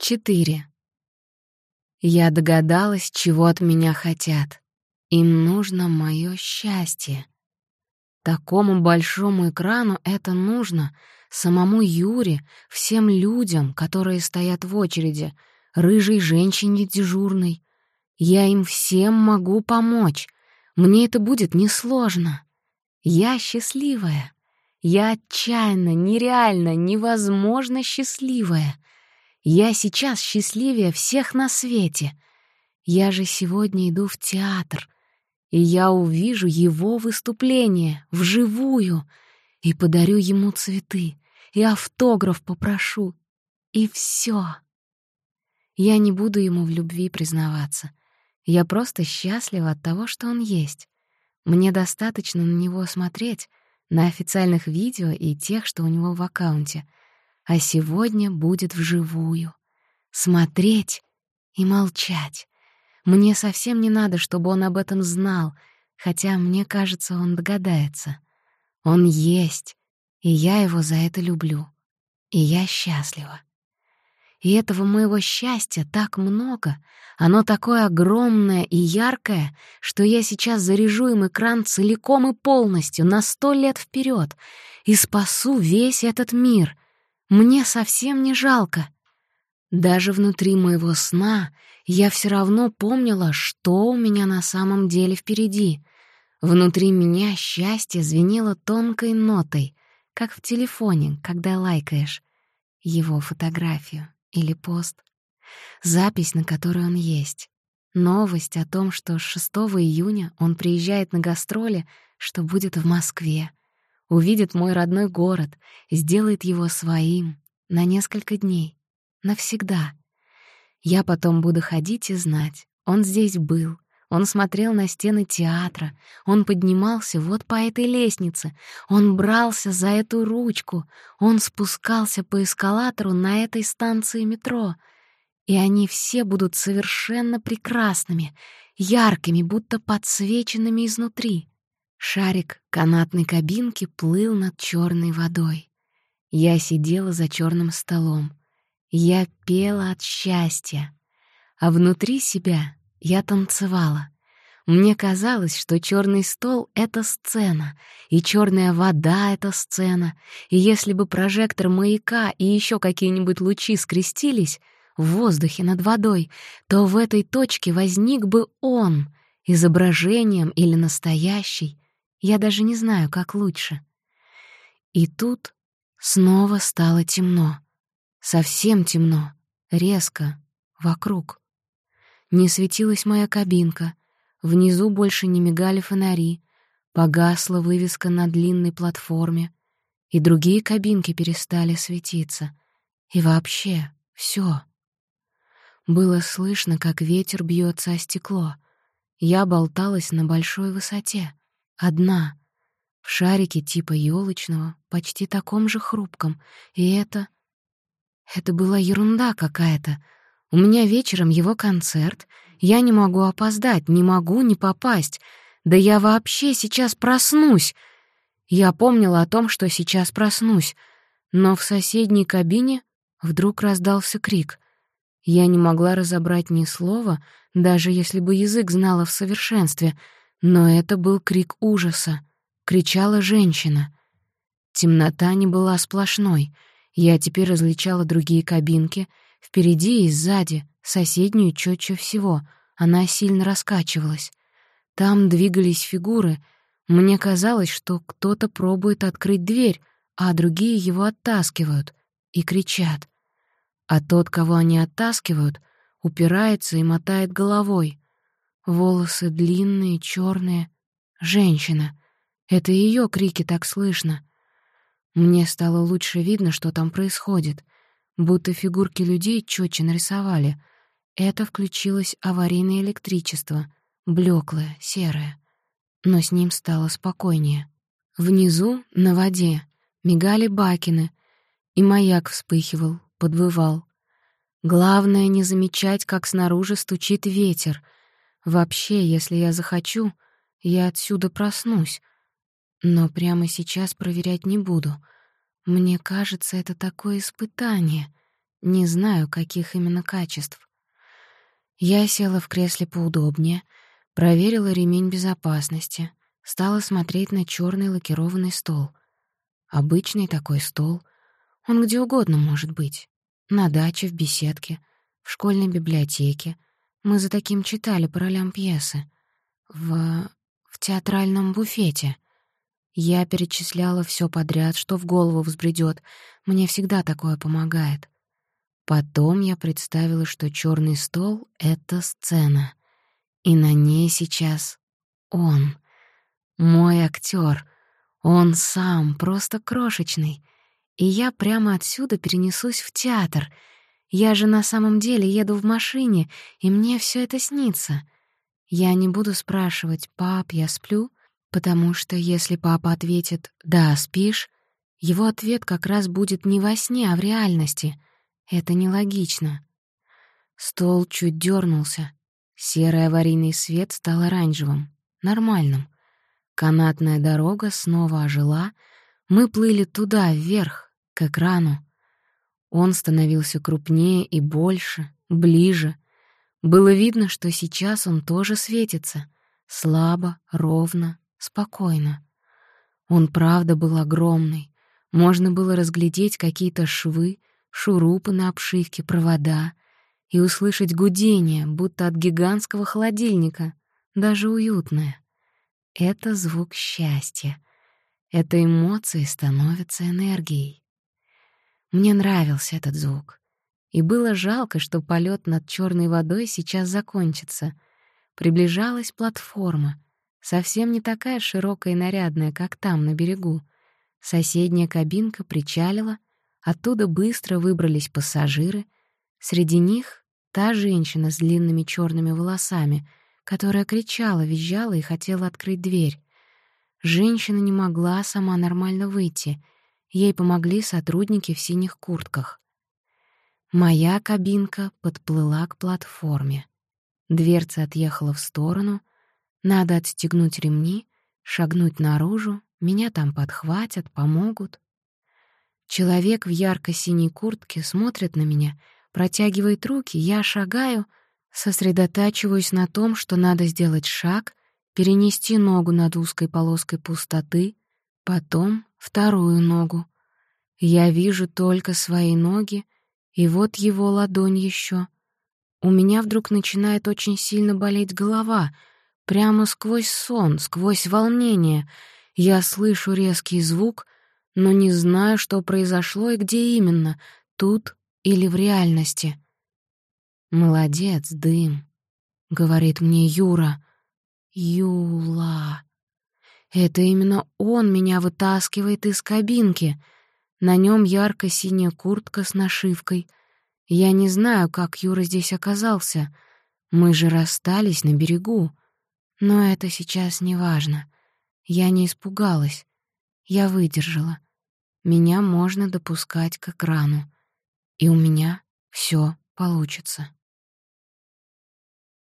4. Я догадалась, чего от меня хотят. Им нужно моё счастье. Такому большому экрану это нужно, самому Юре, всем людям, которые стоят в очереди, рыжей женщине дежурной. Я им всем могу помочь. Мне это будет несложно. Я счастливая. Я отчаянно, нереально, невозможно счастливая. Я сейчас счастливее всех на свете. Я же сегодня иду в театр, и я увижу его выступление вживую и подарю ему цветы, и автограф попрошу, и все. Я не буду ему в любви признаваться. Я просто счастлива от того, что он есть. Мне достаточно на него смотреть, на официальных видео и тех, что у него в аккаунте — а сегодня будет вживую. Смотреть и молчать. Мне совсем не надо, чтобы он об этом знал, хотя, мне кажется, он догадается. Он есть, и я его за это люблю. И я счастлива. И этого моего счастья так много, оно такое огромное и яркое, что я сейчас заряжу им экран целиком и полностью на сто лет вперед и спасу весь этот мир, мне совсем не жалко. Даже внутри моего сна я все равно помнила, что у меня на самом деле впереди. Внутри меня счастье звенело тонкой нотой, как в телефоне, когда лайкаешь его фотографию или пост. Запись, на которой он есть. Новость о том, что 6 июня он приезжает на гастроли, что будет в Москве увидит мой родной город, сделает его своим на несколько дней, навсегда. Я потом буду ходить и знать, он здесь был, он смотрел на стены театра, он поднимался вот по этой лестнице, он брался за эту ручку, он спускался по эскалатору на этой станции метро, и они все будут совершенно прекрасными, яркими, будто подсвеченными изнутри. Шарик канатной кабинки плыл над черной водой. Я сидела за черным столом. Я пела от счастья. А внутри себя я танцевала. Мне казалось, что черный стол — это сцена, и черная вода — это сцена, и если бы прожектор маяка и еще какие-нибудь лучи скрестились в воздухе над водой, то в этой точке возник бы он, изображением или настоящий, я даже не знаю, как лучше. И тут снова стало темно. Совсем темно, резко, вокруг. Не светилась моя кабинка, внизу больше не мигали фонари, погасла вывеска на длинной платформе, и другие кабинки перестали светиться. И вообще все. Было слышно, как ветер бьется о стекло. Я болталась на большой высоте. Одна. В шарике типа ёлочного, почти таком же хрупком. И это... Это была ерунда какая-то. У меня вечером его концерт. Я не могу опоздать, не могу не попасть. Да я вообще сейчас проснусь. Я помнила о том, что сейчас проснусь. Но в соседней кабине вдруг раздался крик. Я не могла разобрать ни слова, даже если бы язык знала в совершенстве — но это был крик ужаса. Кричала женщина. Темнота не была сплошной. Я теперь различала другие кабинки. Впереди и сзади, соседнюю чётче всего. Она сильно раскачивалась. Там двигались фигуры. Мне казалось, что кто-то пробует открыть дверь, а другие его оттаскивают и кричат. А тот, кого они оттаскивают, упирается и мотает головой. Волосы длинные, черные. Женщина. Это ее крики так слышно. Мне стало лучше видно, что там происходит. Будто фигурки людей четче нарисовали. Это включилось аварийное электричество, блеклое, серое. Но с ним стало спокойнее. Внизу, на воде, мигали бакины, и маяк вспыхивал, подвывал. Главное — не замечать, как снаружи стучит ветер — Вообще, если я захочу, я отсюда проснусь. Но прямо сейчас проверять не буду. Мне кажется, это такое испытание. не знаю, каких именно качеств. Я села в кресле поудобнее, проверила ремень безопасности, стала смотреть на черный лакированный стол. Обычный такой стол. Он где угодно может быть. На даче, в беседке, в школьной библиотеке. Мы за таким читали по ролям пьесы. В... в театральном буфете. Я перечисляла все подряд, что в голову взбредет. Мне всегда такое помогает. Потом я представила, что черный стол — это сцена. И на ней сейчас он, мой актер, Он сам, просто крошечный. И я прямо отсюда перенесусь в театр. Я же на самом деле еду в машине, и мне все это снится. Я не буду спрашивать, «Пап, я сплю?» потому что если папа ответит «да, спишь», его ответ как раз будет не во сне, а в реальности — это нелогично. Стол чуть дернулся. Серый аварийный свет стал оранжевым, нормальным. Канатная дорога снова ожила. Мы плыли туда, вверх, к экрану. Он становился крупнее и больше, ближе. Было видно, что сейчас он тоже светится. Слабо, ровно, спокойно. Он правда был огромный. Можно было разглядеть какие-то швы, шурупы на обшивке, провода и услышать гудение, будто от гигантского холодильника, даже уютное. Это звук счастья. Это эмоции становятся энергией. Мне нравился этот звук. И было жалко, что полет над черной водой сейчас закончится. Приближалась платформа, совсем не такая широкая и нарядная, как там, на берегу. Соседняя кабинка причалила — Оттуда быстро выбрались пассажиры. Среди них та женщина с длинными черными волосами, которая кричала, визжала и хотела открыть дверь. Женщина не могла сама нормально выйти. Ей помогли сотрудники в синих куртках. Моя кабинка подплыла к платформе. Дверца отъехала в сторону. Надо отстегнуть ремни, шагнуть наружу, меня там подхватят, помогут. Человек в ярко-синей куртке смотрит на меня, протягивает руки, я шагаю, сосредотачиваюсь на том, что надо сделать шаг, перенести ногу над узкой полоской пустоты, потом вторую ногу. Я вижу только свои ноги, и вот его ладонь еще. У меня вдруг начинает очень сильно болеть голова, прямо сквозь сон, сквозь волнение. Я слышу резкий звук — но не знаю, что произошло и где именно, тут или в реальности. «Молодец, дым», — говорит мне Юра. «Юла». Это именно он меня вытаскивает из кабинки. На нем ярко-синяя куртка с нашивкой. Я не знаю, как Юра здесь оказался. Мы же расстались на берегу. Но это сейчас не важно. Я не испугалась. Я выдержала. Меня можно допускать к экрану. И у меня все получится.